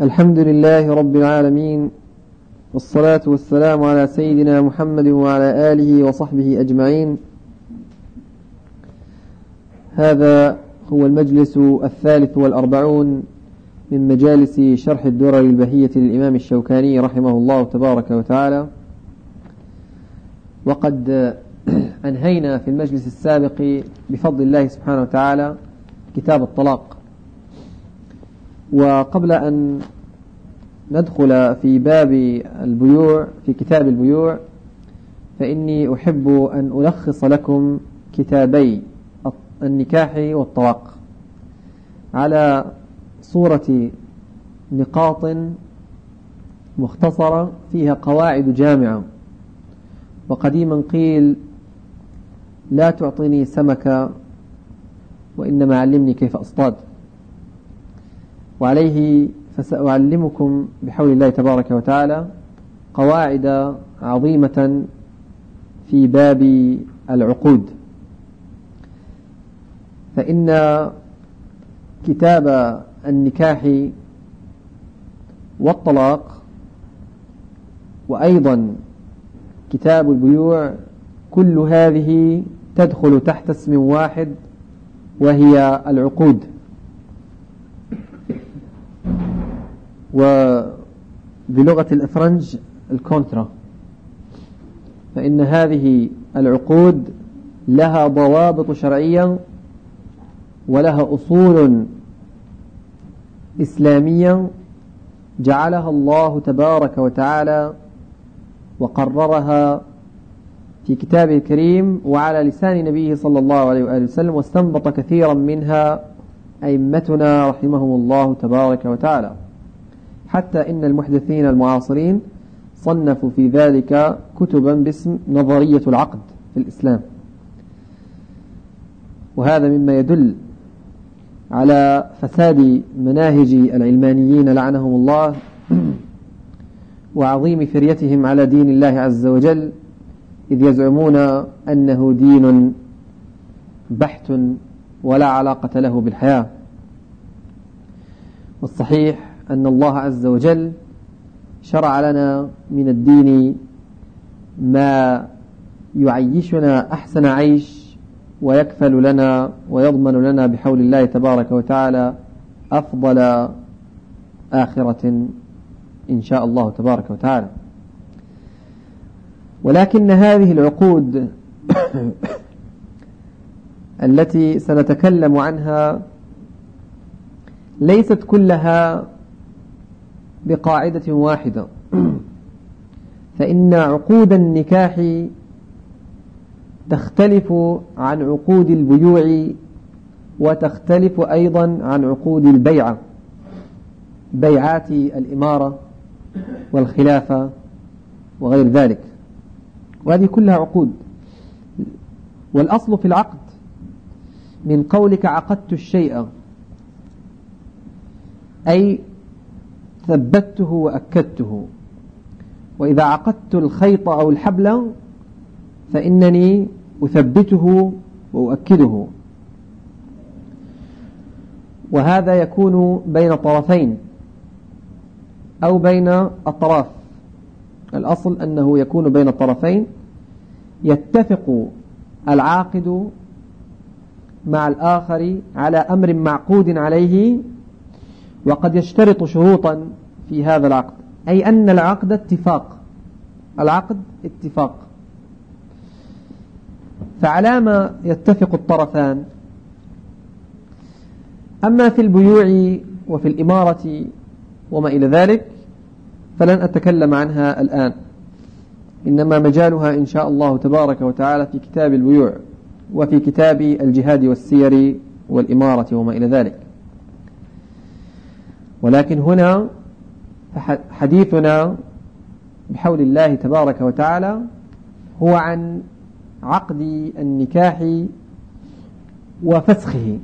الحمد لله رب العالمين والصلاة والسلام على سيدنا محمد وعلى آله وصحبه أجمعين. هذا هو المجلس الثالث والأربعون من مجالس شرح الدرر البهية للإمام الشوكاني رحمه الله تبارك وتعالى. وقد أنهينا في المجلس السابق بفضل الله سبحانه وتعالى كتاب الطلاق. وقبل أن ندخل في باب البيوع في كتاب البيوع فإني أحب أن ألخص لكم كتابي النكاح والطلاق. على صورة نقاط مختصرة فيها قواعد جامعة. وقديما قيل لا تعطيني سمكة وإنما علمني كيف أصطاد. وعليه فسأعلمكم بحول الله تبارك وتعالى قواعد عظيمة في باب العقود. فإن كتاب النكاح والطلاق وأيضا كتاب البيوع كل هذه تدخل تحت اسم واحد وهي العقود. وبلغة الأفرنج ال contrat. فإن هذه العقود لها ضوابط شرعية ولها أصول إسلامية جعلها الله تبارك وتعالى وقررها في كتابه الكريم وعلى لسان نبيه صلى الله عليه وآله وسلم واستنبط كثيرا منها أئمتنا رحمهم الله تبارك وتعالى. حتى إن المحدثين المعاصرين صنفوا في ذلك كتبا باسم نظرية العقد في الإسلام. وهذا مما يدل على فساد مناهج العلمانيين لعنهم الله وعظيم فريتهم على دين الله عز وجل إذ يزعمون أنه دين بحت ولا علاقة له بالحياة. والصحيح أن الله عز وجل شرع لنا من الدين ما يعيشنا أحسن عيش ويكفل لنا ويضمن لنا بحول الله تبارك وتعالى أفضل آخرة إن شاء الله تبارك وتعالى. ولكن هذه العقود التي سنتكلم عنها ليست كلها بقاعدة واحدة. فإن عقود النكاح تختلف عن عقود البيوع وتختلف أيضا عن عقود البيعة. بيعات الإمارة والخلافة وغير ذلك. وهذه كلها عقود. والأصل في العقد من قولك عقدت الشيء. أي ثبته وأكدته. وإذا عقدت الخيط أو الحبل فإنني أثبته وأؤكده. وهذا يكون بين طرفين أو بين الطرف الأصل أنه يكون بين الطرفين يتفق العاقد مع الآخر على أمر معقود عليه وقد يشترط شروطا في هذا العقد أي أن العقد اتفاق. العقد اتفاق. فعلى ما يتفق الطرفان. أما في البيوع وفي الإمارة وما إلى ذلك فلن أتكلم عنها الآن. إنما مجالها إن شاء الله تبارك وتعالى في كتاب البيوع وفي كتاب الجهاد والسير والإمارة وما إلى ذلك. ولكن هنا حديثنا بحول الله تبارك وتعالى هو عن عقد النكاح وفسخه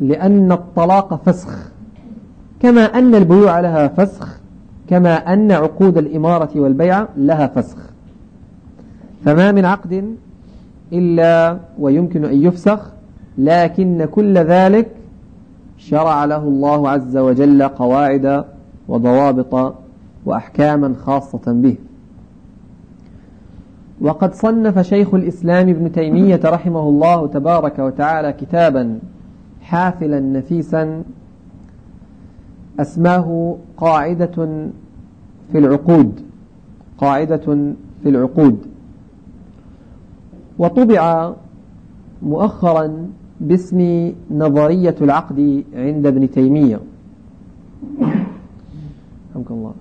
لأن الطلاق فسخ. كما أن البيوع لها فسخ كما أن عقود الإمارة والبيع لها فسخ. فما من عقد إلا ويمكن أن يفسخ لكن كل ذلك شرع له الله عز وجل قواعد وضوابط وأحكاما خاصة به. وقد صنف شيخ الإسلام ابن تيمية رحمه الله تبارك وتعالى كتابا حافلا نفيسا أسماه قاعدة في العقود قاعدة في العقود. وطبع مؤخرا باسم نظرية العقد عند ابن تيمية. الله.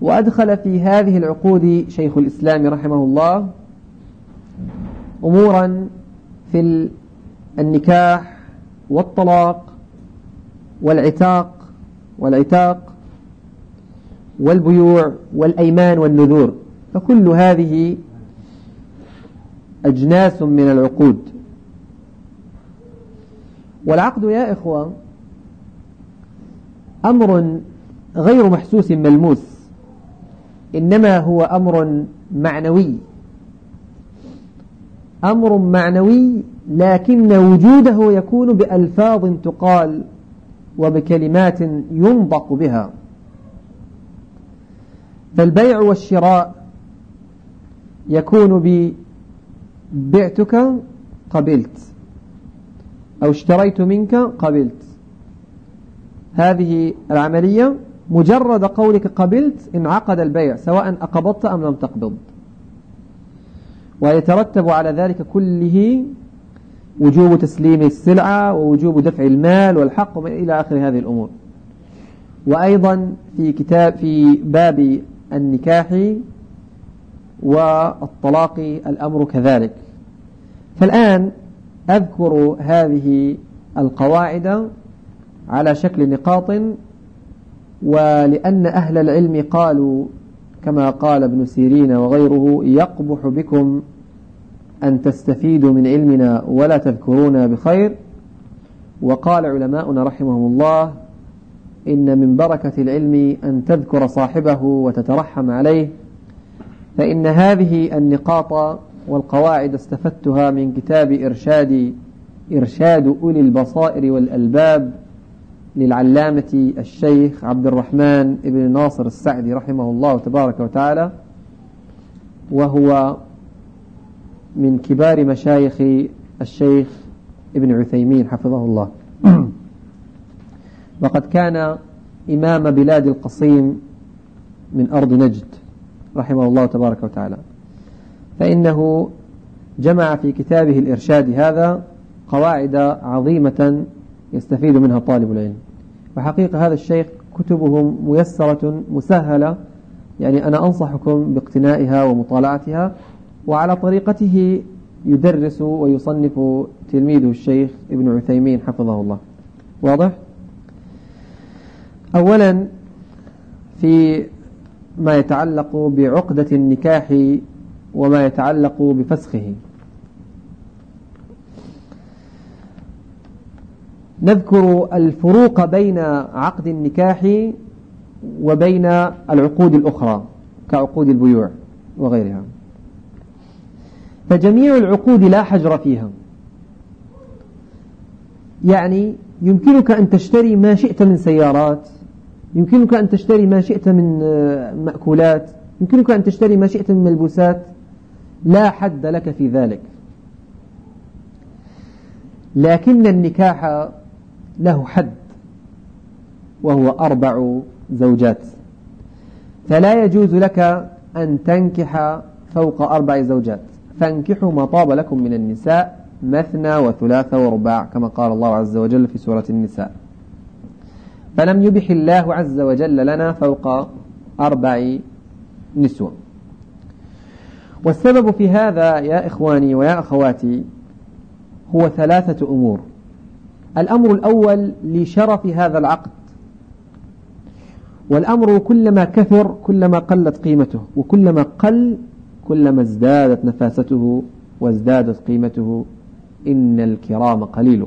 وأدخل في هذه العقود شيخ الإسلام رحمه الله أمورا في النكاح والطلاق والعتاق والعتاق والبيوع والأيمان والنذور. فكل هذه أجناس من العقود. والعقد يا إخوة أمر غير محسوس ملموس إنما هو أمر معنوي. أمر معنوي لكن وجوده يكون بألفاظ تقال وبكلمات ينطق بها. فالبيع والشراء يكون ببعتك قبلت. أو اشتريت منك قبلت. هذه العملية مجرد قولك قبلت انعقد البيع سواء أقبضت أم لم تقبض. ويترتب على ذلك كله وجوب تسليم السلعة ووجوب دفع المال والحق إلى آخر هذه الأمور. وأيضا في كتاب في باب النكاح والطلاق الأمر كذلك. فالآن أذكر هذه القواعد على شكل نقاط ولأن أهل العلم قالوا كما قال ابن سيرين وغيره يقبح بكم أن تستفيدوا من علمنا ولا تذكرونا بخير. وقال علماؤنا رحمهم الله إن من بركة العلم أن تذكر صاحبه وتترحم عليه فإن هذه النقاط والقواعد استفدتها من كتاب إرشاد إرشاد أولي البصائر والألباب للعلامة الشيخ عبد الرحمن بن ناصر السعدي رحمه الله تبارك وتعالى وهو من كبار مشايخ الشيخ ابن عثيمين حفظه الله. وقد كان إمام بلاد القصيم من أرض نجد رحمه الله تبارك وتعالى. فإنه جمع في كتابه الإرشاد هذا قواعد عظيمة يستفيد منها طالب العلم. وحقيقة هذا الشيخ كتبه ميسرة مسهلة. يعني أنا أنصحكم باقتنائها ومطالعتها وعلى طريقته يدرس ويصنف تلميذه الشيخ ابن عثيمين حفظه الله. واضح؟ أولا في ما يتعلق بعقدة النكاح وما يتعلق بفسخه. نذكر الفروق بين عقد النكاح وبين العقود الأخرى كعقود البيوع وغيرها. فجميع العقود لا حجر فيها. يعني يمكنك أن تشتري ما شئت من سيارات يمكنك أن تشتري ما شئت من مأكولات يمكنك أن تشتري ما شئت من ملبوسات لا حد لك في ذلك. لكن النكاح له حد وهو أربع زوجات. فلا يجوز لك أن تنكح فوق أربع زوجات. فانكحوا ما طاب لكم من النساء مثنى وثلاث ورباع كما قال الله عز وجل في سورة النساء. فلم يبح الله عز وجل لنا فوق أربع نسوة. والسبب في هذا يا إخواني ويا أخواتي هو ثلاثة أمور. الأمر الأول لشرف هذا العقد. والأمر كلما كثر كلما قلت قيمته وكلما قل كلما ازدادت نفاسته وازدادت قيمته إن الكرام قليل.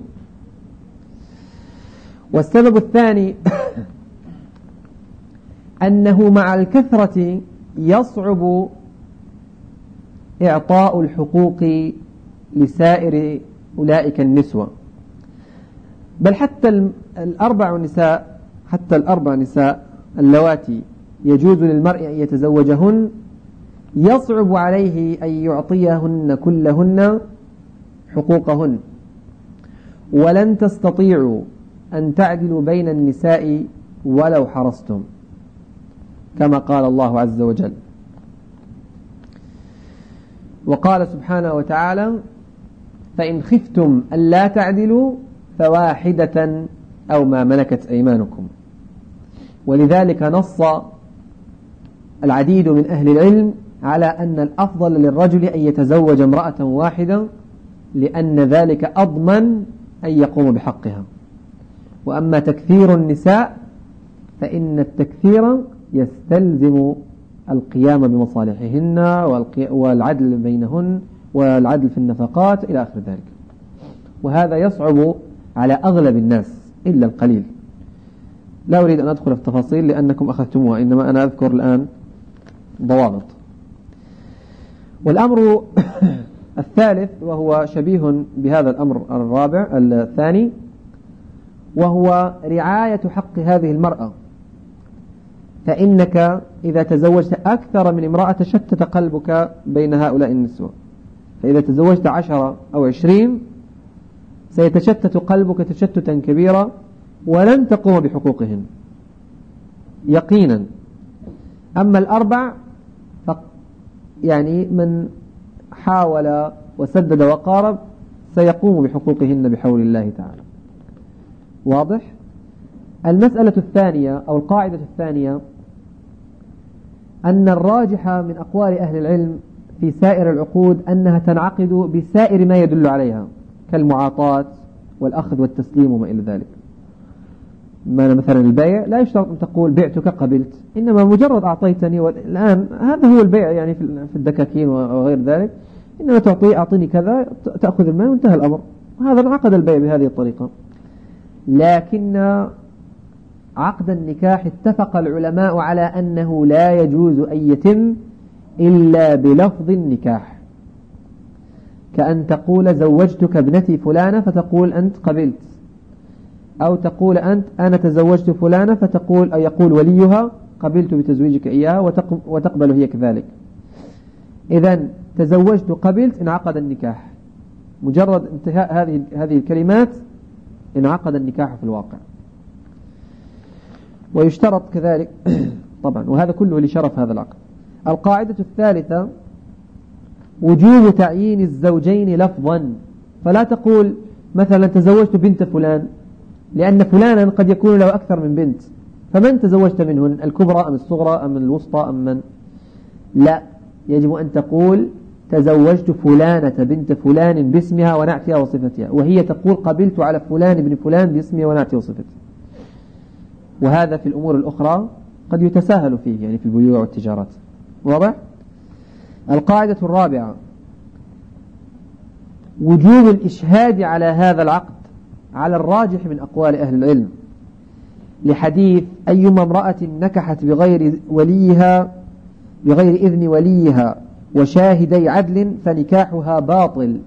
والسبب الثاني أنه مع الكثرة يصعب إعطاء الحقوق لسائر أولئك النسوة. بل حتى الأربع نساء حتى الأربع نساء اللواتي يجوز للمرء أن يتزوجهن يصعب عليه أن يعطيهن كلهن حقوقهن. ولن تستطيعوا أن تعدلوا بين النساء ولو حرصتم كما قال الله عز وجل. وقال سبحانه وتعالى فإن خفتم ألا تعدلوا فواحدة أو ما ملكت أيمانكم. ولذلك نص العديد من أهل العلم على أن الأفضل للرجل أن يتزوج امرأة واحدة لأن ذلك أضمن أن يقوم بحقها. وأما تكثير النساء فإن التكثير يستلزم القيام بمصالحهن والعدل بينهن والعدل في النفقات إلى آخر ذلك. وهذا يصعب على أغلب الناس إلا القليل. لا أريد أن أدخل في التفاصيل لأنكم أخذتموها إنما أنا أذكر الآن ضوابط. والأمر الثالث وهو شبيه بهذا الأمر الرابع الثاني وهو رعاية حق هذه المرأة. فإنك إذا تزوجت أكثر من امرأة تشتت قلبك بين هؤلاء النسوة. فإذا تزوجت عشرة أو عشرين سيتشتت قلبك تشتتا كبيرا ولن تقوم بحقوقهن. يقينا. أما الأربع يعني من حاول وسدد وقارب سيقوم بحقوقهن بحول الله تعالى. واضح؟ المسألة الثانية أو القاعدة الثانية أن الراجح من أقوال أهل العلم في سائر العقود أنها تنعقد بسائر ما يدل عليها كالمعاطاة والأخذ والتسليم وما إلى ذلك. مثلا البيع لا يشترط أن تقول بعتك قبلت إنما مجرد أعطيتني والآن هذا هو البيع يعني في الدكاكين وغير ذلك. إنما تعطي أعطيني كذا تأخذ المال وانتهى الأمر. هذا انعقد البيع بهذه الطريقة. لكن عقد النكاح اتفق العلماء على أنه لا يجوز أن يتم إلا بلفظ النكاح. كأن تقول زوجتك ابنتي فلانة فتقول أنت قبلت. أو تقول أنت أنا تزوجت فلانة فتقول أو يقول وليها قبلت بتزويجك إياها وتقبل هي كذلك. إذا تزوجت قبلت انعقد النكاح. مجرد انتهاء هذه هذه الكلمات انعقد النكاح في الواقع. ويشترط كذلك طبعا وهذا كله لشرف هذا العقد القاعدة الثالثة وجوب تعيين الزوجين لفظا. فلا تقول مثلا تزوجت بنت فلان لأن فلانا قد يكون له أكثر من بنت. فمن تزوجت منهن؟ الكبرى أم الصغرى أم الوسطى أم من؟ لا يجب أن تقول تزوجت فلانة بنت فلان باسمها ونعتها وصفتها. وهي تقول قبلت على فلان بن فلان باسمه ونعته وصفته وهذا في الأمور الأخرى قد يتساهل فيه يعني في البيوع والتجارات. واضح؟ القاعدة الرابعة وجوب الإشهاد على هذا العقد على الراجح من أقوال أهل العلم لحديث أيما امرأة نكحت بغير وليها بغير إذن وليها وشاهدي عدل فنكاحها باطل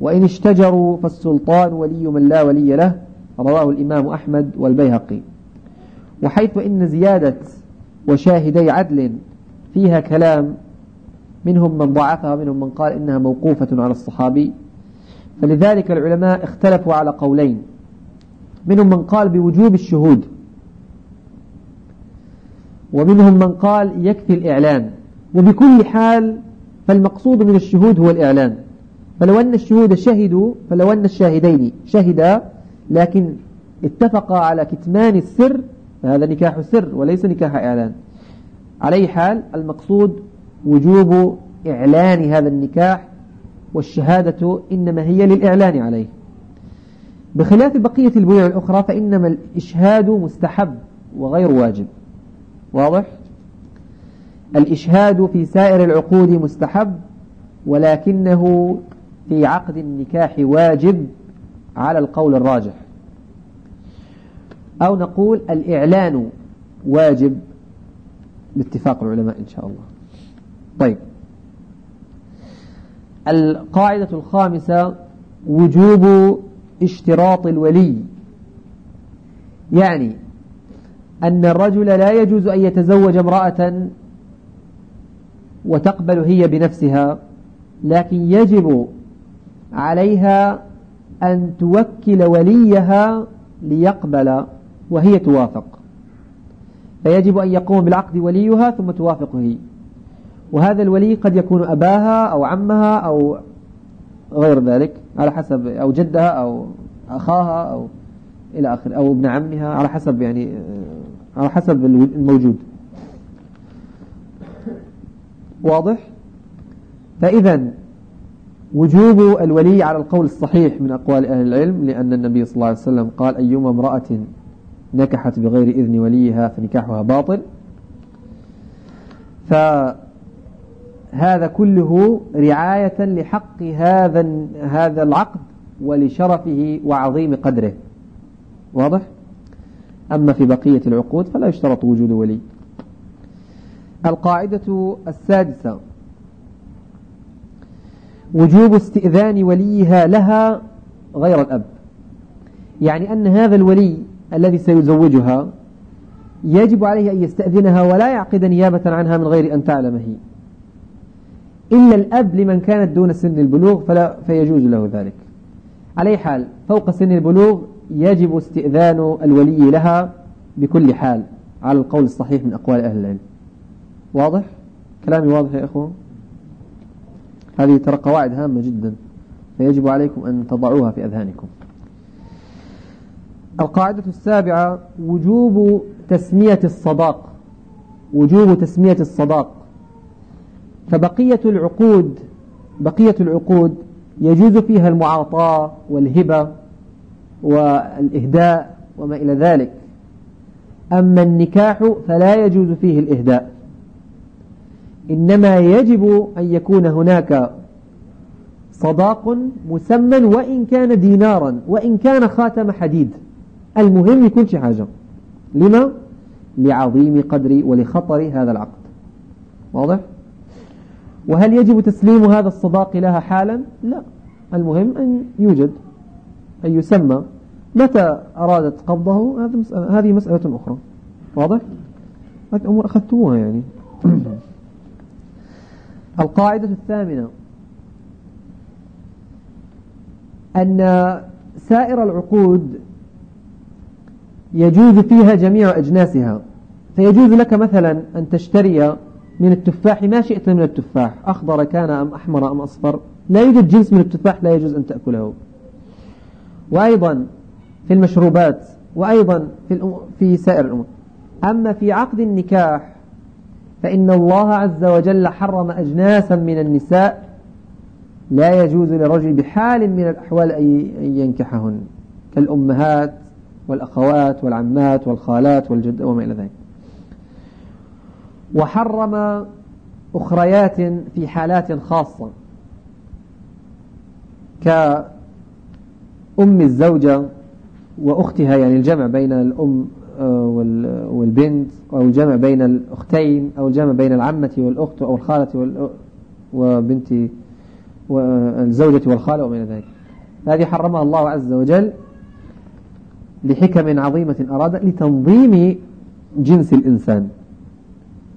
وإن اشتجروا فالسلطان ولي من لا ولي له رواه الإمام أحمد والبيهقي. وحيث إن زيادة وشاهدي عدل فيها كلام منهم من ضعفها ومنهم من قال إنها موقوفة على الصحابي. فلذلك العلماء اختلفوا على قولين. منهم من قال بوجوب الشهود. ومنهم من قال يكفي الإعلان. وبكل حال فالمقصود من الشهود هو الإعلان. فلو أن الشهود شهدوا فلو أن الشاهدين شهدا لكن اتفقا على كتمان السر فهذا نكاح سر وليس نكاح إعلان. على حال المقصود وجوب إعلان هذا النكاح والشهادة إنما هي للإعلان عليه. بخلاف بقية البيوع الأخرى فإنما الإشهاد مستحب وغير واجب. واضح؟ الإشهاد في سائر العقود مستحب ولكنه في عقد النكاح واجب على القول الراجح. أو نقول الإعلان واجب باتفاق العلماء إن شاء الله. طيب. القاعدة الخامسة وجوب اشتراط الولي. يعني أن الرجل لا يجوز أن يتزوج امرأة وتقبل هي بنفسها لكن يجب عليها أن توكل وليها ليقبل. وهي توافق. فيجب أن يقوم بالعقد وليها ثم توافقه. هي وهذا الولي قد يكون أباها أو عمها أو غير ذلك على حسب أو جدها أو أخاها أو إلى آخر أو ابن عمها على حسب يعني على حسب الموجود. واضح؟ فإذا وجوب الولي على القول الصحيح من أقوال أهل العلم لأن النبي صلى الله عليه وسلم قال أيما امرأة نكحت بغير إذن وليها فنكاحها باطل. فهذا كله رعاية لحق هذا هذا العقد ولشرفه وعظيم قدره. واضح؟ أما في بقية العقود فلا يشترط وجود ولي. القاعدة السادسة وجوب استئذان وليها لها غير الأب. يعني أن هذا الولي الذي سيزوجها يجب عليه أن يستأذنها ولا يعقد نيابة عنها من غير أن تعلم هي. إلا الأب لمن كانت دون سن البلوغ فلا فيجوز له ذلك. على حال فوق سن البلوغ يجب استئذان الولي لها بكل حال على القول الصحيح من أقوال أهل العلم. واضح؟ كلامي واضح يا أخوان هذه ترى قواعد هامة جدا فيجب عليكم أن تضعوها في أذهانكم. القاعدة السابعة وجوب تسمية الصداق. وجوب تسمية الصداق. فبقية العقود بقية العقود يجوز فيها المعاطاة والهبة والإهداء وما إلى ذلك. أما النكاح فلا يجوز فيه الإهداء. إنما يجب أن يكون هناك صداق مسمى وإن كان دينارا وإن كان خاتم حديد. المهم يكون شي حاجة لما؟ لعظيم قدر ولخطر هذا العقد واضح؟ وهل يجب تسليم هذا الصداق لها حالا؟ لا المهم أن يوجد أن يسمى متى أرادت قبضه هذه مسألة, هذه مسألة أخرى واضح؟ هذه أمور أخذتموها يعني القاعدة الثامنة أن سائر العقود يجوز فيها جميع أجناسها. فيجوز لك مثلا أن تشتري من التفاح ما شئت من التفاح أخضر كان أم أحمر أم أصفر لا يوجد جنس من التفاح لا يجوز أن تأكله. وأيضا في المشروبات وأيضا في, في سائر الأمور. أما في عقد النكاح فإن الله عز وجل حرم أجناسا من النساء لا يجوز للرجل بحال من الأحوال أن ينكحهن. كالأمهات والأخوات والعمات والخالات والجد وما إلى ذلك. وحرم أخريات في حالات خاصة كأم الزوجة وأختها يعني الجمع بين الأم آه، والبنت أو الجمع بين الأختين أو الجمع بين العمة والأخت أو الخالة وبنت والزوجة والخالة وما إلى ذلك. هذه حرمها الله عز وجل لحكم عظيمة أراد لتنظيم جنس الإنسان.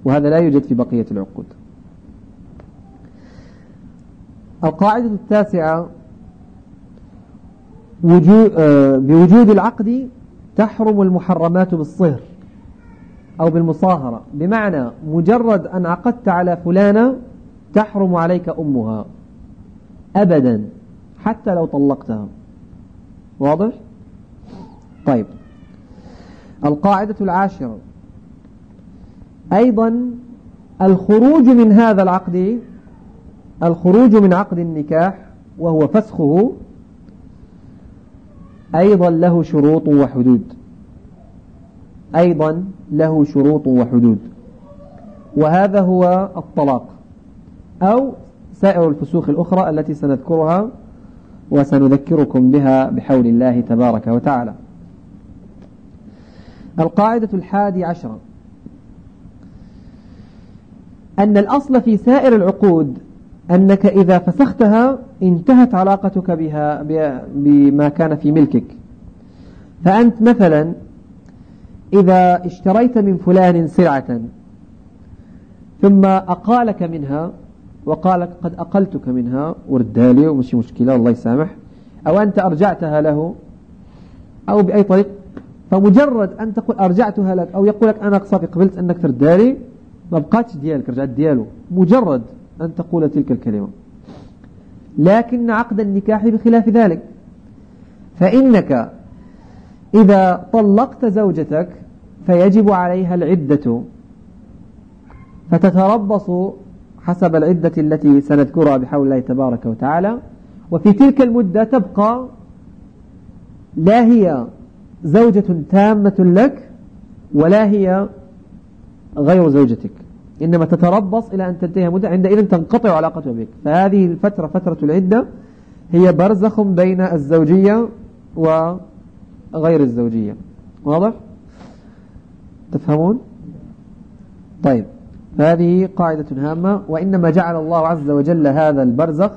وهذا لا يوجد في بقية العقود. القاعدة التاسعة آه، بوجود العقد تحرم المحرمات بالصهر أو بالمصاهرة. بمعنى مجرد أن عقدت على فلانة تحرم عليك أمها أبدا حتى لو طلقتها. واضح؟ طيب. القاعدة العاشرة. أيضا الخروج من هذا العقد الخروج من عقد النكاح وهو فسخه أيضا له شروط وحدود. أيضا له شروط وحدود. وهذا هو الطلاق أو سائر الفسوخ الأخرى التي سنذكرها وسنذكركم بها بحول الله تبارك وتعالى. القاعدة الحادي عشرة أن الأصل في سائر العقود أنك إذا فسختها انتهت علاقتك بها بما كان في ملكك. فأنت مثلا إذا اشتريت من فلان سلعة ثم أقالك منها وقال قد أقلتك منها وردالي ومش مشكلة الله يسامح أو أنت أرجعتها له أو بأي طريق فمجرد أن تقول أرجعتها لك أو يقول لك أنا صافي قبلت أنك تردالي ما بقاتش ديالك رجعت دياله مجرد أن تقول تلك الكلمة. لكن عقد النكاح بخلاف ذلك. فإنك إذا طلقت زوجتك فيجب عليها العدة. فتتربص حسب العدة التي سنذكرها بحول الله تبارك وتعالى. وفي تلك المدة تبقى لا هي زوجة تامة لك ولا هي غير زوجتك. إنما تتربص إلى أن تنتهي مدة عندئذ تنقطع علاقتها بك. فهذه الفترة فترة العدة هي برزخ بين الزوجية وغير الزوجية. واضح؟ تفهمون؟ طيب هذه قاعدة هامة. وإنما جعل الله عز وجل هذا البرزخ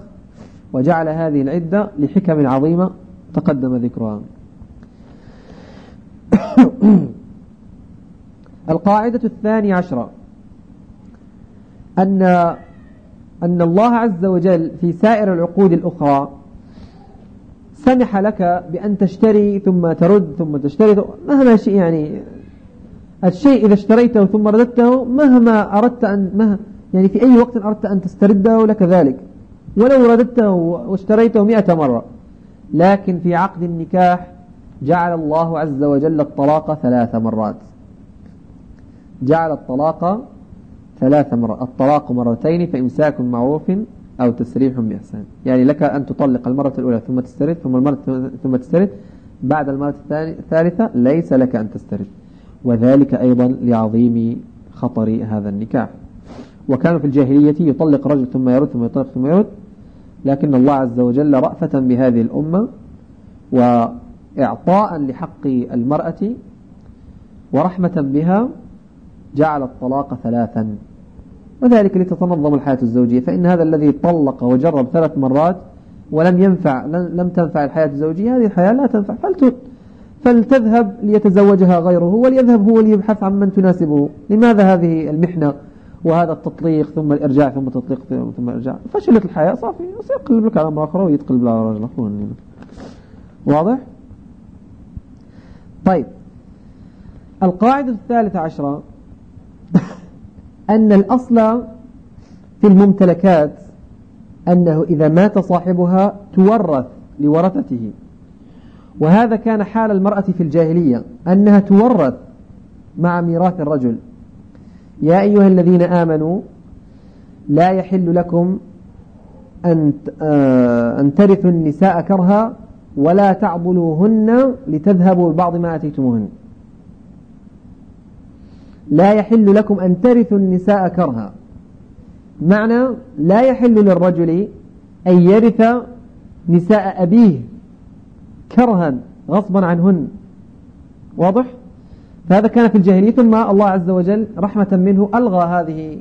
وجعل هذه العدة لحكم عظيمة تقدم ذكرها. القاعدة الثانية عشرة. أن أن الله عز وجل في سائر العقود الأخرى سمح لك بأن تشتري ثم ترد ثم تشتري مهما شيء يعني الشيء إذا اشتريته ثم رددته مهما أردت أن مه يعني في أي وقت أردت أن تسترده لك ذلك. ولو رددته واشتريته مئة مرة. لكن في عقد النكاح جعل الله عز وجل الطلاق ثلاث مرات. جعل الطلاق ثلاث مرات الطلاق مرتين فإمساك معروف أو تسريح بإحسان. يعني لك أن تطلق المرة الأولى ثم تسترد ثم المرة ثم تسترد. بعد المرة الثالثة ليس لك أن تسترد. وذلك أيضا لعظيم خطر هذا النكاح. وكانوا في الجاهلية يطلق رجل ثم يرد ثم يطلق ثم يرد لكن الله عز وجل رأفة بهذه الأمة وإعطاء لحق المرأة ورحمة بها جعل الطلاق ثلاثا. وذلك لتتنظم الحياة الزوجية. فإن هذا الذي طلق وجرب ثلاث مرات ولم ينفع لم تنفع الحياة الزوجية هذه الحياة لا تنفع. فلتذهب ليتزوجها غيره وليذهب هو ليبحث عن من تناسبه. لماذا هذه المحنة وهذا التطليق ثم الإرجاع ثم التطليق ثم الإرجاع؟ فشلت الحياة صافي سيقلب لك على امرأة أخرى ويتقلب على رجل أخرى واضح؟ طيب. القاعدة الثالثة عشرة أن الأصل في الممتلكات أنه إذا مات صاحبها تورث لورثته. وهذا كان حال المرأة في الجاهلية أنها تورث مع ميراث الرجل. يا أيها الذين آمنوا لا يحل لكم أن آه، أن ترثوا النساء كرها ولا تعضلوهن لتذهبوا ببعض ما أتيتموهن. لا يحل لكم أن ترثوا النساء كرها. معنى لا يحل للرجل أن يرث نساء أبيه كرها غصبا عنهن. واضح؟ فهذا كان في الجاهلية ثم الله عز وجل رحمة منه ألغى هذه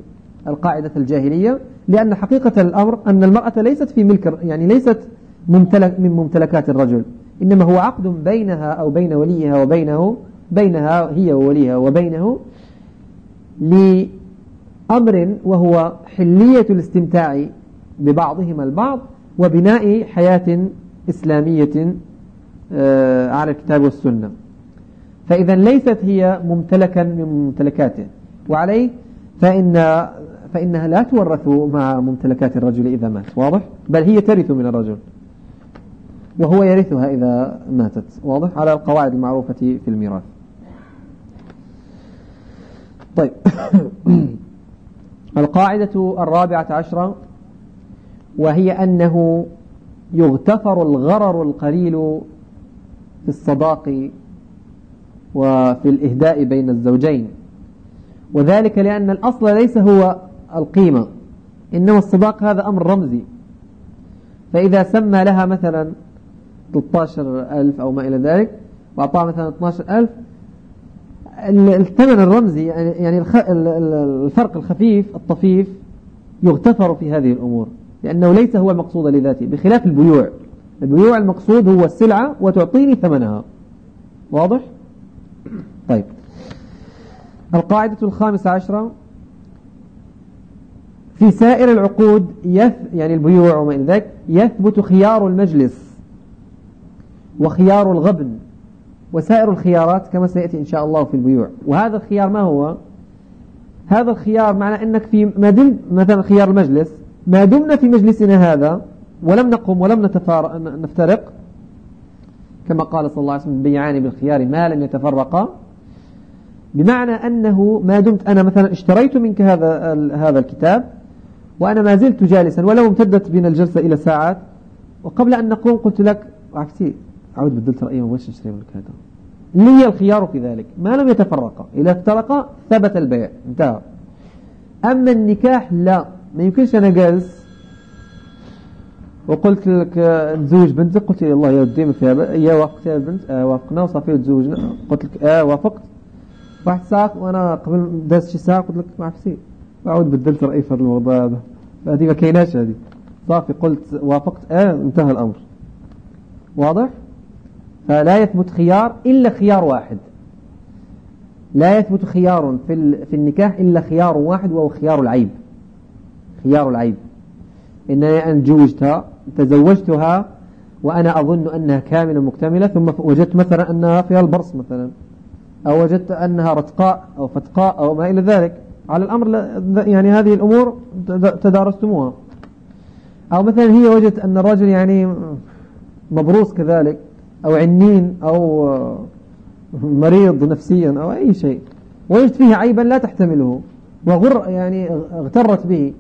القاعدة الجاهلية لأن حقيقة الأمر أن المرأة ليست في ملك يعني ليست ممتلك من ممتلكات الرجل. إنما هو عقد بينها أو بين وليها وبينه بينها هي ووليها وبينه لأمر وهو حلية الاستمتاع ببعضهما البعض وبناء حياة إسلامية آه، على الكتاب والسنة. فإذا ليست هي ممتلكا من ممتلكاته. وعليه فإن فإنها لا تورث مع ممتلكات الرجل إذا مات. واضح؟ بل هي ترث من الرجل. وهو يرثها إذا ماتت. واضح؟ على القواعد المعروفة في الميراث. طيب. القاعدة الرابعة عشرة وهي أنه يغتفر الغرر القليل في الصداق وفي الإهداء بين الزوجين. وذلك لأن الأصل ليس هو القيمة إنما الصداق هذا أمر رمزي. فإذا سمى لها مثلا 13 ألف أو ما إلى ذلك وأعطاها مثلا 12 ألف. الثمن الرمزي يعني, يعني الفرق الخفيف الطفيف يغتفر في هذه الأمور لأنه ليس هو المقصود لذاته بخلاف البيوع. البيوع المقصود هو السلعة وتعطيني ثمنها. واضح؟ طيب. القاعدة الخامسة عشرة. في سائر العقود يث يعني البيوع وما إلى ذلك يثبت خيار المجلس. وخيار الغبن وسائر الخيارات كما سيأتي إن شاء الله في البيوع. وهذا الخيار ما هو؟ هذا الخيار معنى أنك في ما دمت مثلا خيار المجلس ما دمنا في مجلسنا هذا ولم نقم ولم نفترق كما قال صلى الله عليه وسلم بيعان بالخيار ما لم يتفرقا. بمعنى أنه ما دمت أنا مثلا اشتريت منك هذا هذا الكتاب وأنا ما زلت جالسا ولو امتدت بنا الجلسة إلى ساعات وقبل أن نقوم قلت لك عكسي أعود بدلت رأيي ما بغيتش نشتري منك هذا لي الخيار في ذلك. ما لم يتفرقا إذا افترقا ثبت البيع. انتهى. أما النكاح لا. ما يمكنش أنا جالس وقلت لك نزوج بنتك. قلت لي الله يودي فيها يا وافقت يا البنت آه وافقنا. وصافي تزوجنا قلت لك آه وافقت. واحد ساعة وأنا قبل داز شي ساعة قلت لك ما عرفتي أعود بدلت رأيي في الموضوع هذا. هذه ما كايناش هذه. صافي قلت وافقت آه انتهى الأمر. واضح؟ فلا يثبت خيار إلا خيار واحد. لا يثبت خيار في في النكاح إلا خيار واحد وهو خيار العيب. خيار العيب. إنني أن جوجتها تزوجتها وأنا أظن أنها كاملة مكتملة ثم وجدت مثلا أنها فيها البرص مثلا أو وجدت أنها رتقاء أو فتقاء أو ما إلى ذلك. على الأمر يعني هذه الأمور تدارستموها. أو مثلا هي وجدت أن الرجل يعني مبروس كذلك أو عنين أو مريض نفسيا أو أي شيء. وجدت فيه عيبا لا تحتمله. وغر يعني اغترت به.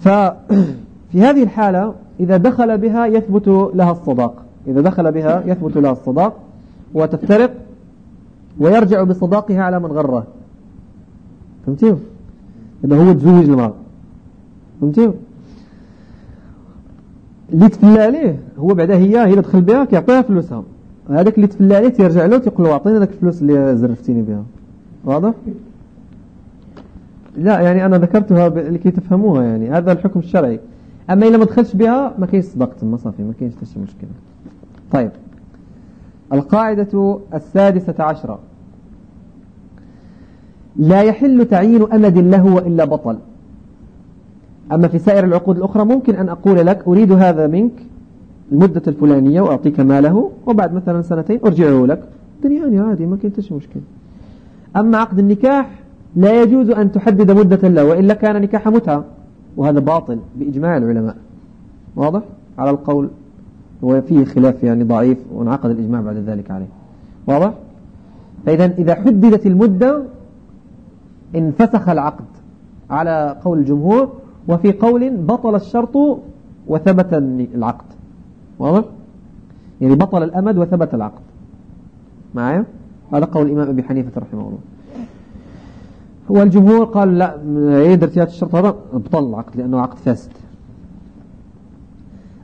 ففي هذه الحالة إذا دخل بها يثبت لها الصداق. إذا دخل بها يثبت لها الصداق وتفترق ويرجع بصداقها على من غره. فهمتوا إذا هو تزوج المرأة. فهمتوا اللي تفلى عليه هو بعدا هي هي اللي دخل بها كيعطيها فلوسها. هذاك اللي تفلى عليه تيرجع له تيقول له أعطيني ذاك الفلوس اللي زرفتيني بها. واضح؟ لا يعني أنا ذكرتها لكي تفهموها يعني. هذا الحكم الشرعي. أما إذا ما دخلش بها ما كاينش صداقة تما صافي ما كاينش شي مشكلة. طيب. القاعدة السادسة عشرة. لا يحل تعيين أمد له وإلا بطل. أما في سائر العقود الأخرى ممكن أن أقول لك أريد هذا منك المدة الفلانية وأعطيك ماله وبعد مثلا سنتين أرجعه لك. دنياني عادي ما كنتش مشكلة. أما عقد النكاح لا يجوز أن تحدد مدة له وإلا كان نكاح متعة وهذا باطل بإجماع العلماء. واضح؟ على القول. وفيه خلاف يعني ضعيف وانعقد الإجماع بعد ذلك عليه. واضح؟ فإذا إذا حددت المدة انفسخ العقد. على قول الجمهور وفي قول بطل الشرط وثبت العقد. واضح؟ يعني بطل الأمد وثبت العقد. معايا؟ هذا قول الإمام أبي حنيفة رحمه الله. والجمهور قال لا عيد ارتياد الشرط هذا بطل العقد لأنه عقد فاسد.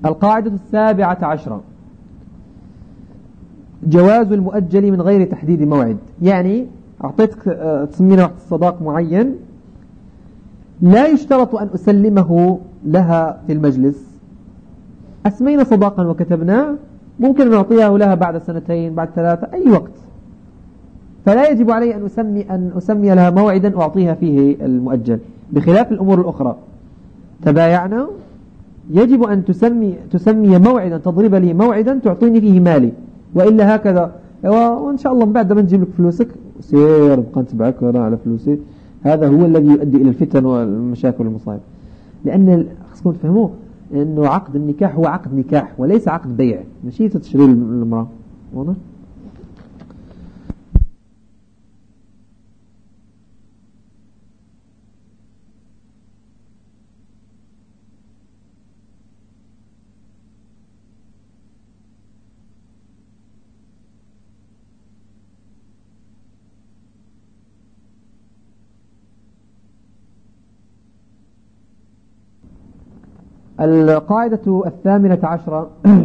القاعدة السابعة عشرة. جواز المؤجل من غير تحديد موعد. يعني أعطيتك آه، تسمينا وقت الصداق معين لا يشترط أن أسلمه لها في المجلس. أسمينا صداقا وكتبناه ممكن نعطيه لها بعد سنتين بعد ثلاثة أي وقت. فلا يجب علي أن أسمي, أن أسمي لها موعدا أعطيها فيه المؤجل بخلاف الأمور الأخرى. تبايعنا. يجب أن تسمي, تسمي موعدا تضرب لي موعدا تعطيني فيه مالي. وإلا هكذا. وإن شاء الله بعد ما نجيب لك فلوسك سير بقى نتبعك على فلوسي. هذا هو الذي يؤدي إلى الفتن والمشاكل والمصائب. لأن خصكم تفهموه أنه عقد النكاح هو عقد نكاح وليس عقد بيع. ماشي؟ تشري المرأة. واضح؟ القاعدة الثامنة عشرة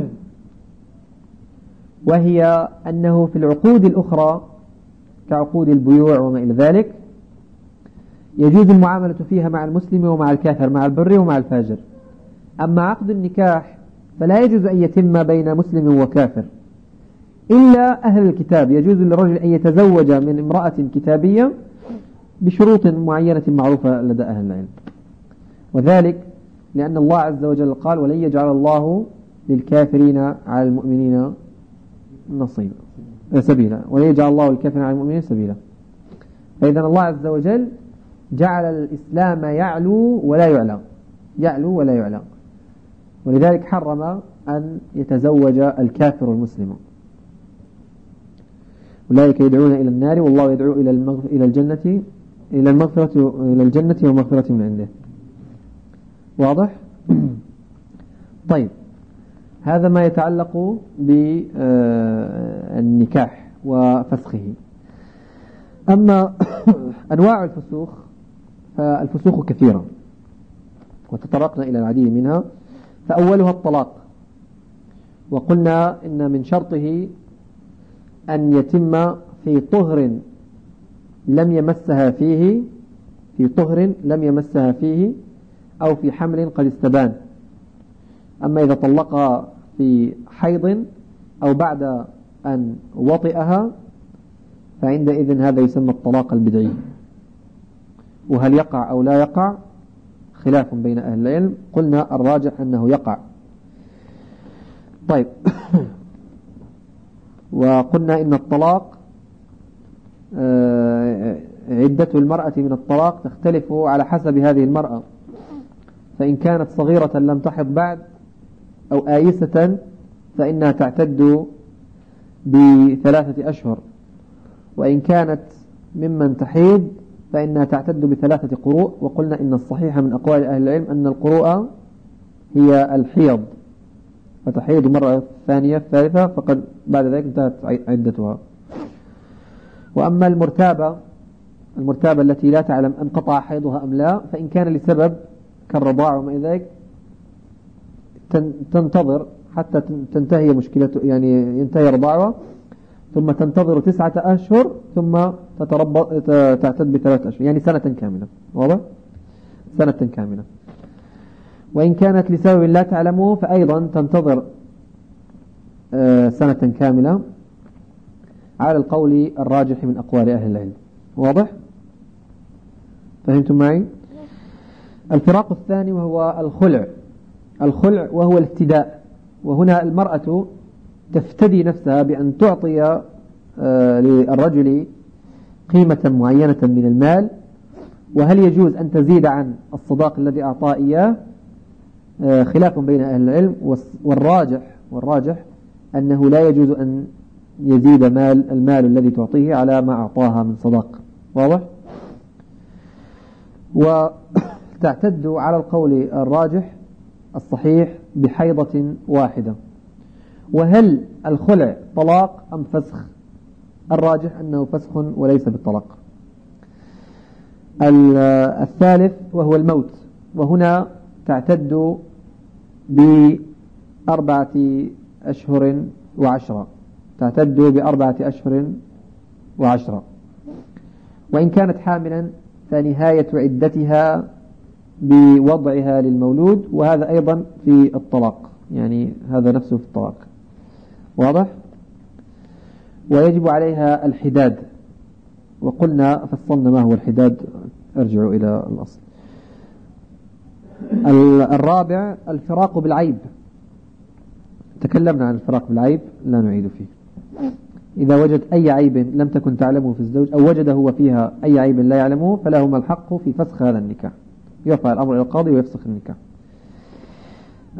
وهي أنه في العقود الأخرى كعقود البيوع وما إلى ذلك يجوز المعاملة فيها مع المسلم ومع الكافر مع البر ومع الفاجر. أما عقد النكاح فلا يجوز أن يتم بين مسلم وكافر. إلا أهل الكتاب يجوز للرجل أن يتزوج من امرأة كتابية بشروط معينة معروفة لدى أهل العلم. وذلك لأن الله عز وجل قال ولن يجعل الله للكافرين على المؤمنين نصيبا سبيلا. ولن يجعل الله للكافرين على المؤمنين سبيلا فإذا الله عز وجل جعل الإسلام يعلو ولا يعلى يعلو ولا يعلى ولذلك حرم أن يتزوج الكافر المسلم. أولئك يدعون إلى النار والله يدعو إلى إلى الجنة إلى المغفرة إلى الجنة ومغفرة من عنده. واضح؟ طيب. هذا ما يتعلق بالنكاح وفسخه. أما أنواع الفسوخ فالفسوخ كثيرة وتطرقنا إلى العديد منها. فأولها الطلاق. وقلنا إن من شرطه أن يتم في طهر لم يمسها فيه في طهر لم يمسها فيه أو في حمل قد استبان. أما إذا طلقها في حيض أو بعد أن وطئها فعندئذ هذا يسمى الطلاق البدعي. وهل يقع أو لا يقع؟ خلاف بين أهل العلم. قلنا الراجح أنه يقع. طيب. وقلنا إن الطلاق آه، عدة المرأة من الطلاق تختلف على حسب هذه المرأة. فإن كانت صغيرة لم تحض بعد أو آيسة فإنها تعتد بثلاثة أشهر. وإن كانت ممن تحيض فإنها تعتد بثلاثة قروء. وقلنا إن الصحيح من أقوال أهل العلم أن القروء هي الحيض. فتحيض مرة ثانية ثالثة فقد بعد ذلك انتهت عدتها. وأما المرتابة المرتابة التي لا تعلم انقطع حيضها أم لا فإن كان لسبب كالرضاع وما إلى ذلك تنتظر حتى تنتهي مشكلته يعني ينتهي رضاعها ثم تنتظر تسعة أشهر ثم تتربط تعتد بثلاث أشهر يعني سنة كاملة واضح؟ سنة كاملة وإن كانت لسبب لا تعلمه فأيضا تنتظر آه، سنة كاملة على القول الراجح من أقوال أهل العلم واضح؟ فهمتم معي؟ الفراق الثاني وهو الخلع. الخلع وهو الافتداء وهنا المرأة تفتدي نفسها بأن تعطي آه، للرجل قيمة معينة من المال. وهل يجوز أن تزيد عن الصداق الذي أعطاه إياه؟ آه، خلاف بين أهل العلم. والراجح والراجح أنه لا يجوز أن يزيد مال المال الذي تعطيه على ما أعطاها من صداق. واضح؟ وتعتد على القول الراجح الصحيح بحيضة واحدة. وهل الخلع طلاق أم فسخ؟ الراجح أنه فسخ وليس بالطلاق. الثالث وهو الموت. وهنا تعتد بأربعة أشهر وعشرة. تعتد بأربعة أشهر وعشرة. وإن كانت حاملا فنهاية عدتها بوضعها للمولود وهذا أيضا في الطلاق يعني هذا نفسه في الطلاق. واضح؟ ويجب عليها الحداد. وقلنا فصلنا ما هو الحداد؟ ارجعوا إلى الأصل. الرابع الفراق بالعيب. تكلمنا عن الفراق بالعيب لا نعيد فيه. إذا وجد أي عيب لم تكن تعلمه في الزوج أو وجد هو فيها أي عيب لا يعلمه فلهما الحق في فسخ هذا النكاح. يرفع الأمر إلى القاضي ويفسخ النكاح.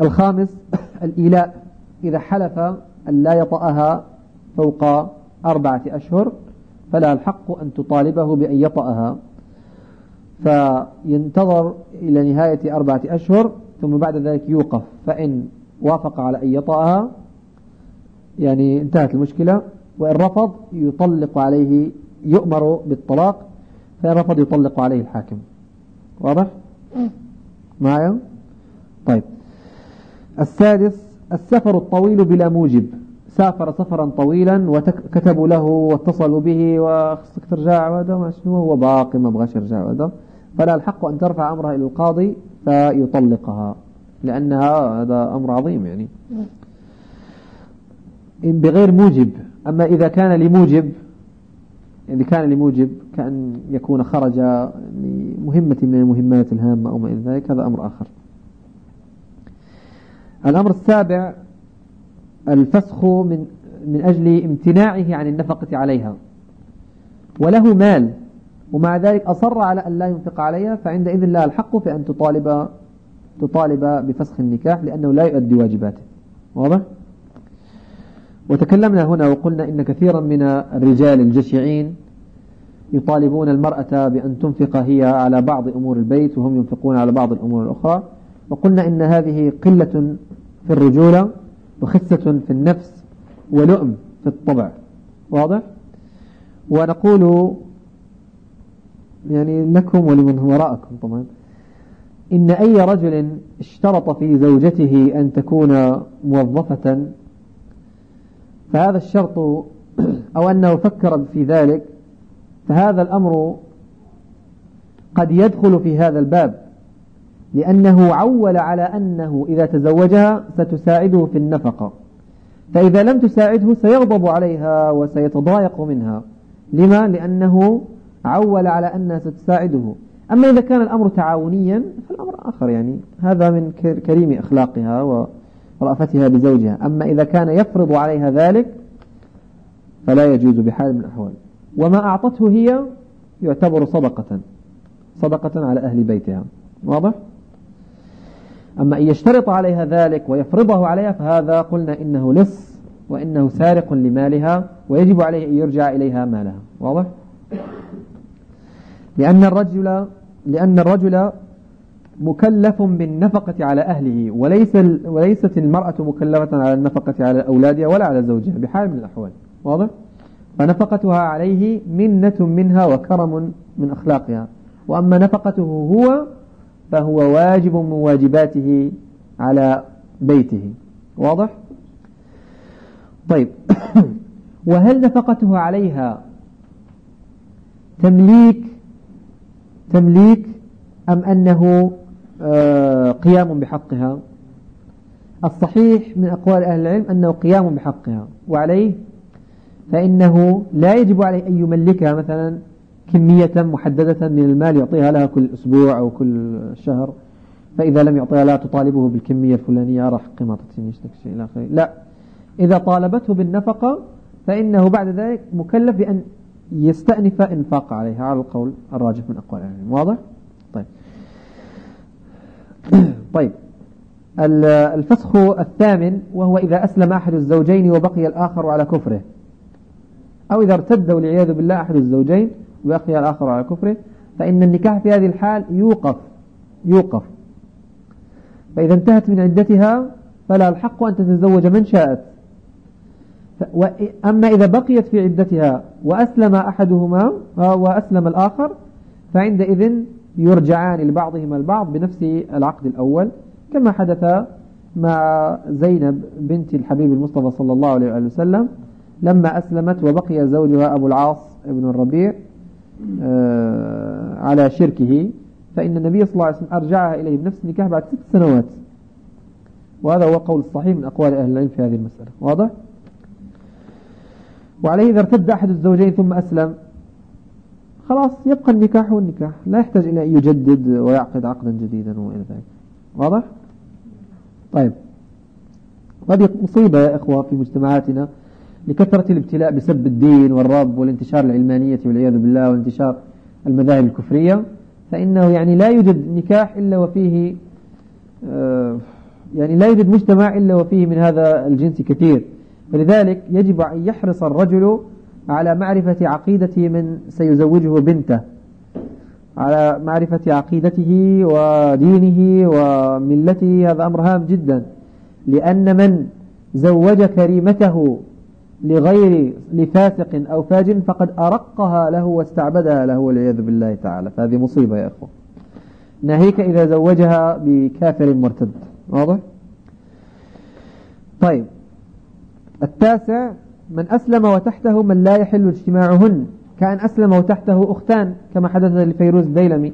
الخامس الإيلاء. إذا حلف أن لا يطأها فوق أربعة أشهر فلا الحق أن تطالبه بأن يطأها. فينتظر إلى نهاية أربعة أشهر ثم بعد ذلك يوقف. فإن وافق على أن يطأها يعني انتهت المشكلة. وإن رفض يطلق عليه يؤمر بالطلاق. فإن رفض يطلق عليه الحاكم. واضح؟ معايا؟ طيب. السادس السفر الطويل بلا موجب. سافر سفرا طويلا وكتبوا له واتصلوا به وخصك ترجع وهذا ما شنو هو باقي ما بغاش يرجع وهذا فلا الحق أن ترفع أمرها إلى القاضي فيطلقها لأنها هذا أمر عظيم يعني. بغير موجب. أما إذا كان لموجب إذا كان لموجب كأن يكون خرج لمهمة من المهمات الهامة أو ما إلى ذلك هذا أمر آخر. الأمر السابع الفسخ من من أجل امتناعه عن النفقة عليها. وله مال ومع ذلك أصر على أن لا ينفق عليها فعندئذ لا الحق في أن تطالب تطالب بفسخ النكاح لأنه لا يؤدي واجباته. واضح؟ وتكلمنا هنا وقلنا إن كثيرا من الرجال الجشعين يطالبون المرأة بأن تنفق هي على بعض أمور البيت وهم ينفقون على بعض الأمور الأخرى. وقلنا إن هذه قلة في الرجولة وخسة في النفس ولؤم في الطبع. واضح؟ ونقول يعني لكم ولمن وراءكم طبعا. إن أي رجل اشترط في زوجته أن تكون موظفة فهذا الشرط أو أنه فكر في ذلك فهذا الأمر قد يدخل في هذا الباب لأنه عول على أنه إذا تزوجها ستساعده في النفقة فإذا لم تساعده سيغضب عليها وسيتضايق منها. لما؟ لأنه عول على أنها ستساعده. أما إذا كان الأمر تعاونيا فالأمر آخر يعني. هذا من كريم أخلاقها ورأفتها بزوجها أما إذا كان يفرض عليها ذلك فلا يجوز بحال من الأحوال وما أعطته هي يعتبر صدقة صدقة على أهل بيتها واضح؟ أما أن يشترط عليها ذلك ويفرضه عليها فهذا قلنا إنه لص وإنه سارق لمالها ويجب عليه أن يرجع إليها مالها واضح؟ لأن الرجل لأن الرجل مكلف بالنفقة على أهله وليس وليست المرأة مكلفة على النفقة على أولادها ولا على زوجها بحال من الأحوال واضح؟ فنفقتها عليه منة منها وكرم من أخلاقها وأما نفقته هو فهو واجب من واجباته على بيته واضح؟ طيب وهل نفقته عليها تمليك تمليك أم أنه قيام بحقها. الصحيح من أقوال أهل العلم أنه قيام بحقها. وعليه؟ فإنه لا يجب عليه أن يملكها مثلا كمية محددة من المال يعطيها لها كل أسبوع أو كل شهر. فإذا لم يعطيها لا تطالبه بالكمية الفلانية راح قيمة شيء إلى آخره. لا. إذا طالبته بالنفقة فإنه بعد ذلك مكلف بأن يستأنف إنفاق عليها. على القول الراجح من أقوال العلم. واضح؟ طيب. طيب. الفسخ الثامن وهو إذا أسلم أحد الزوجين وبقي الآخر على كفره. أو إذا ارتد والعياذ بالله أحد الزوجين وبقي الآخر على كفره. فإن النكاح في هذه الحال يوقف يوقف. فإذا انتهت من عدتها فلا الحق أن تتزوج من شاءت. أما إذا بقيت في عدتها وأسلم أحدهما وأسلم الآخر فعندئذ يرجعان لبعضهما البعض بنفس العقد الأول كما حدث مع زينب بنت الحبيب المصطفى صلى الله عليه وسلم لما أسلمت وبقي زوجها أبو العاص ابن الربيع آه، على شركه فإن النبي صلى الله عليه وسلم أرجعها إليه بنفس النكاح بعد ست سنوات وهذا هو قول الصحيح من أقوال أهل العلم في هذه المسألة واضح؟ وعليه إذا ارتد أحد الزوجين ثم أسلم خلاص يبقى النكاح والنكاح لا يحتاج إلى أن يجدد ويعقد عقدا جديدا وإلى ذلك. واضح؟ طيب. هذه مصيبة يا إخوة في مجتمعاتنا لكثرة الابتلاء بسب الدين والرب والانتشار العلمانية والعياذ بالله وانتشار المذاهب الكفرية فإنه يعني لا يوجد نكاح إلا وفيه آه، يعني لا يوجد مجتمع إلا وفيه من هذا الجنس كثير. فلذلك يجب أن يحرص الرجل على معرفة عقيدة من سيزوجه بنته. على معرفة عقيدته ودينه وملته هذا أمر هام جدا. لأن من زوج كريمته لغير لفاسق أو فاجر فقد أرقها له واستعبدها له والعياذ بالله تعالى. فهذه مصيبة يا أخوة. ناهيك إذا زوجها بكافر مرتد. واضح؟ طيب. التاسع من أسلم وتحته من لا يحل اجتماعهن كأن أسلم وتحته أختان كما حدث لفيروز الديلمي.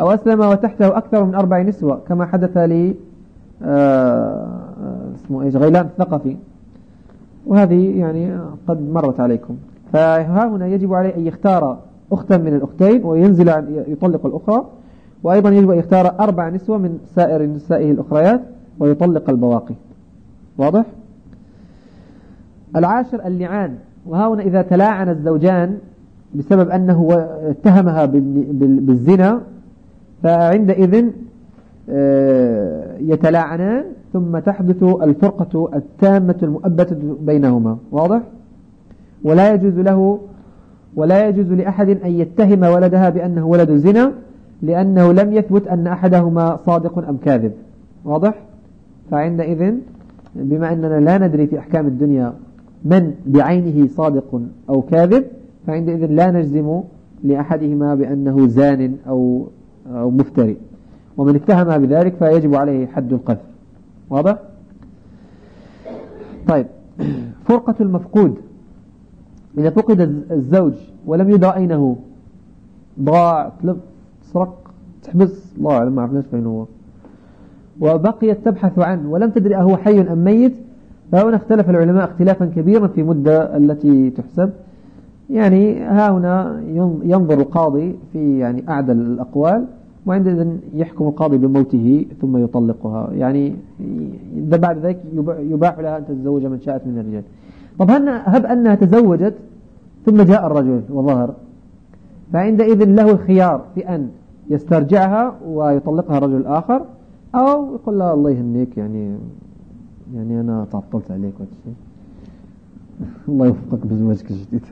أو أسلم وتحته أكثر من أربع نسوة كما حدث لي آه، اسمه إيش؟ غيلان الثقفي. وهذه يعني قد مرت عليكم. فها هنا يجب عليه أن يختار أختا من الأختين وينزل عن يطلق الأخرى وأيضا يجب أن يختار أربع نسوة من سائر نسائه الأخريات ويطلق البواقي. واضح؟ العاشر اللعان. وها هنا إذا تلاعن الزوجان بسبب أنه اتهمها بالزنا فعندئذ آه، يتلاعنان ثم تحدث الفرقة التامة المؤبتة بينهما. واضح؟ ولا يجوز له ولا يجوز لأحد أن يتهم ولدها بأنه ولد زنا لأنه لم يثبت أن أحدهما صادق أم كاذب. واضح؟ فعندئذ بما أننا لا ندري في أحكام الدنيا من بعينه صادق أو كاذب فعندئذ لا نجزم لأحدهما بأنه زان أو, أو مفتري. ومن اتهمها بذلك فيجب عليه حد القذف. واضح؟ طيب. فرقة المفقود. إذا فقد الزوج ولم يدرى أين هو ضاع تلف سرق تحبس الله أعلم ما عرفناش فين هو. وبقيت تبحث عنه ولم تدري أهو حي أم ميت فهنا اختلف العلماء اختلافا كبيرا في مدة التي تحسب. يعني ها هنا ينظر القاضي في يعني أعدل الأقوال وعندئذ يحكم القاضي بموته ثم يطلقها. يعني بعد ذلك يباح لها أن تتزوج من شاءت من الرجال. طب هب أنها تزوجت ثم جاء الرجل وظهر. فعندئذ له الخيار في أن يسترجعها ويطلقها رجل آخر أو يقول لها الله يهنيك يعني يعني أنا تعطلت عليك شيء الله يوفقك بزواجك الجديد.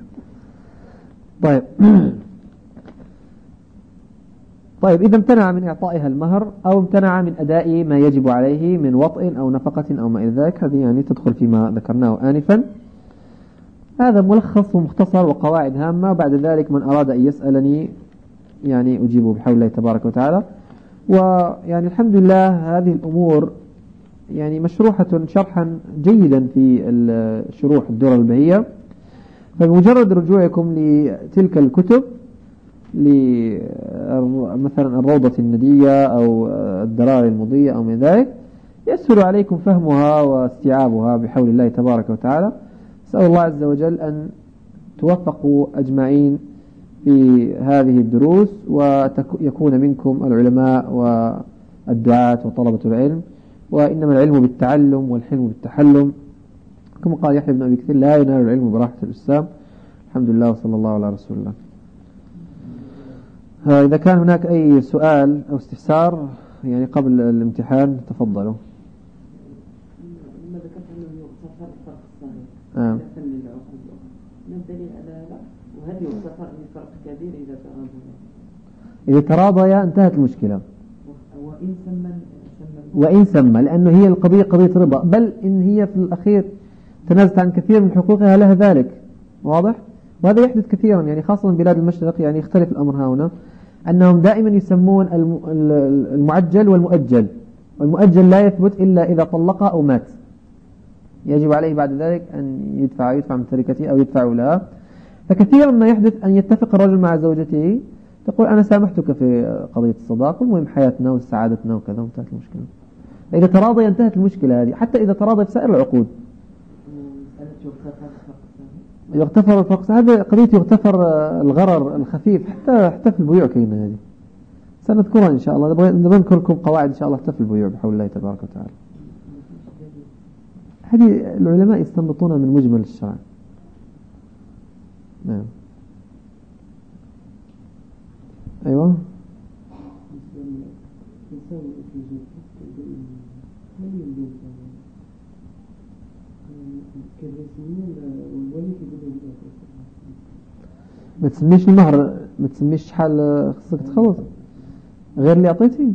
طيب. طيب إذا امتنع من إعطائها المهر أو امتنع من أداء ما يجب عليه من وطء أو نفقة أو ما إلى ذلك هذه يعني تدخل فيما ذكرناه آنفا. هذا ملخص ومختصر وقواعد هامة. بعد ذلك من أراد أن يسألني يعني أجيبه بحول الله تبارك وتعالى. ويعني الحمد لله هذه الأمور يعني مشروحة شرحا جيدا في الشروح الدرر البهية فبمجرد رجوعكم لتلك الكتب مثلا الروضة الندية أو الدراري المضية أو من ذلك يسهل عليكم فهمها واستيعابها بحول الله تبارك وتعالى. أسأل الله عز وجل أن توفقوا أجمعين في هذه الدروس ويكون منكم العلماء والدعاة وطلبة العلم. وإنما العلم بالتعلم والحلم بالتحلم. كما قال يحيى بن أبي كثير لا ينال العلم براحة الإسلام. الحمد لله وصلى الله على رسول الله. إذا كان هناك أي سؤال أو استفسار يعني قبل الامتحان تفضلوا. نعم من الدليل على لا؟ وهل يغتفر فرق كبير إذا تراضيا؟ إذا تراضيا انتهت المشكلة. وإن سمى وإن سمى لأنه هي القضية قضية رضا. بل إن هي في الأخير تنازلت عن كثير من حقوقها لها ذلك. واضح؟ وهذا يحدث كثيرا يعني خاصة بلاد المشرق يعني يختلف الأمر هنا أنهم دائما يسمون المعجل والمؤجل. والمؤجل لا يثبت إلا إذا طلقها أو مات. يجب عليه بعد ذلك أن يدفع يدفع من تركته أو يدفع لها فكثيرا ما يحدث أن يتفق الرجل مع زوجته تقول أنا سامحتك في قضية الصداق والمهم حياتنا وسعادتنا وكذا وانتهت المشكلة. إذا تراضي انتهت المشكلة هذه حتى إذا تراضي في سائر العقود يغتفر الفقس هذا قضية يغتفر الغرر الخفيف حتى حتى في البيوع كينا هذه. سنذكرها إن شاء الله. نبغى نذكر لكم قواعد إن شاء الله حتى في البيوع بحول الله تبارك وتعالى. هذه العلماء يستنبطون من مجمل الشرع. نعم. أيوة. تسميش المهر ما تسميش شحال خصك تخلص. غير اللي عطيتيه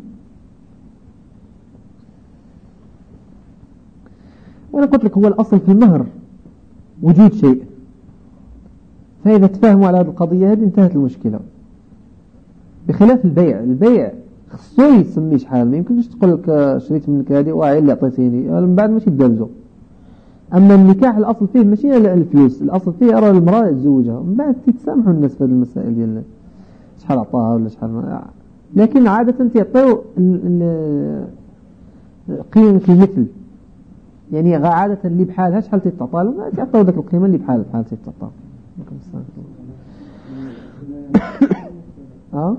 وأنا قلت لك هو الأصل في المهر وجود شيء. فإذا تفاهموا على هذه القضية هذه انتهت المشكلة. بخلاف البيع البيع خصو يسمي شحال. ما يمكنش تقول لك شريت منك هذه واعي اللي عطيتيني. من بعد ماشي تدابزو أما النكاح الأصل فيه ماشي الفلوس الأصل فيه أرى المرأة يتزوجها من بعد تتسامحوا الناس في هذه المسائل ديال شحال عطاها ولا شحال لكن عادة تيعطيو قيمة المثل. يعني عادة اللي بحالها شحال تتعطى له؟ تعطيو ذاك القيمة اللي بحال بحال تتعطى. آه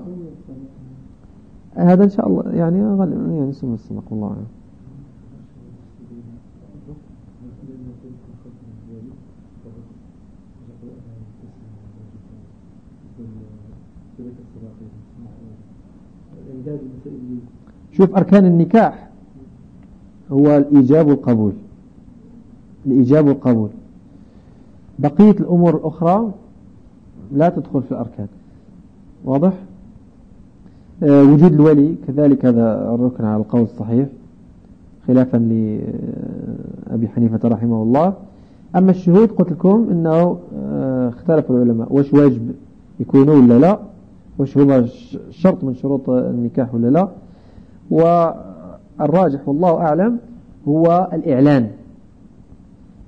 هذا إن شاء الله يعني غالبا يعني سمع السمق والله أعلم. شوف أركان النكاح هو الإيجاب والقبول. الإيجاب والقبول. بقية الأمور الأخرى لا تدخل في الأركان. واضح؟ آه وجود الولي كذلك هذا الركن على القول الصحيح خلافا لأبي حنيفة رحمه الله. أما الشهود قلت لكم أنه آه اختلف العلماء وش واجب يكونوا ولا لا. وش هو شرط من شروط النكاح ولا لا. والراجح والله أعلم هو الإعلان.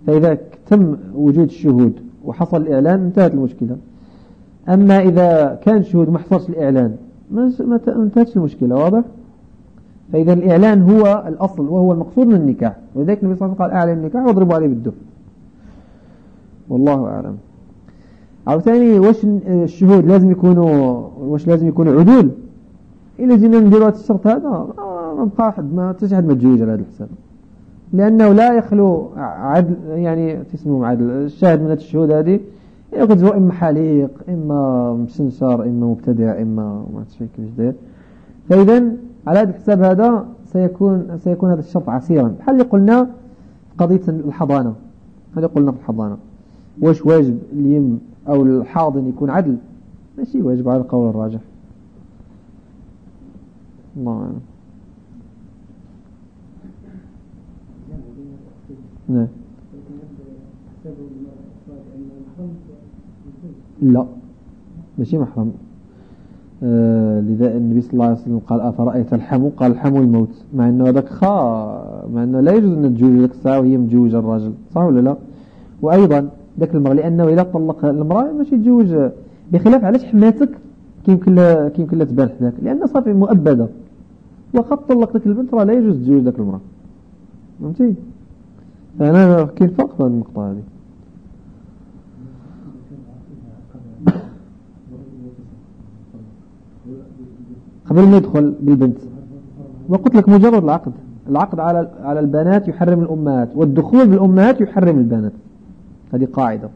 فإذا تم وجود الشهود وحصل الإعلان انتهت المشكلة. أما إذا كان شهود ما حصلش الإعلان ما انتهتش المشكلة واضح؟ فإذا الإعلان هو الأصل وهو المقصود من النكاح. ولذلك النبي صلى الله عليه وسلم قال أعلن النكاح واضربوا عليه بالدف. والله أعلم. أو ثاني وش الشهود لازم يكونوا وش لازم يكونوا عدول؟ إلا جينا نديروا هذا الشرط هذا ما بقى أحد ما تشهد متجوج على هذا الحساب. لأنه لا يخلو عدل يعني تسموه عدل الشاهد من الشهود هذه يقول هو إما حليق إما مسنشر إما مبتدع إما ما تشفي كيفاش داير. فإذا على هذا الحساب هذا سيكون سيكون هذا الشرط عسيرا. بحال اللي قلنا قضية الحضانة. هذا قلنا في الحضانة. واش واجب اليم أو الحاضن يكون عدل. ماشي واجب على القول الراجح. الله أعلم. نعم. لا. ماشي محرم. آه لذا النبي صلى الله عليه وسلم قال أفرأيت الحمو؟ قال الحمو الموت. مع أنه هذاك خا مع أنه لا يجوز أن تجوج ذاك الساعة وهي مجوجة الراجل صح ولا لا؟ وأيضا ذاك المرأة لأنه إذا طلق المرأة ماشي تجوج بخلاف علاش حماتك كيمكن لا كيمكن لا تبان حداك لأن صافي مؤبدة. وقد طلق ذاك البنت راه لا يجوز تجوج ذاك المرأة. فهمتي؟ فأنا كاين فرق في النقطة هذه؟ قبل ما يدخل بالبنت. وقلت لك مجرد العقد. العقد على على البنات يحرم الأمهات والدخول بالأمهات يحرم البنات. هذه قاعدة.